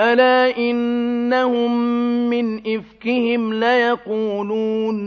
أَلَا إِنَّهُم مِّنْ إِفْكِهِمْ لَيَقُولُونَ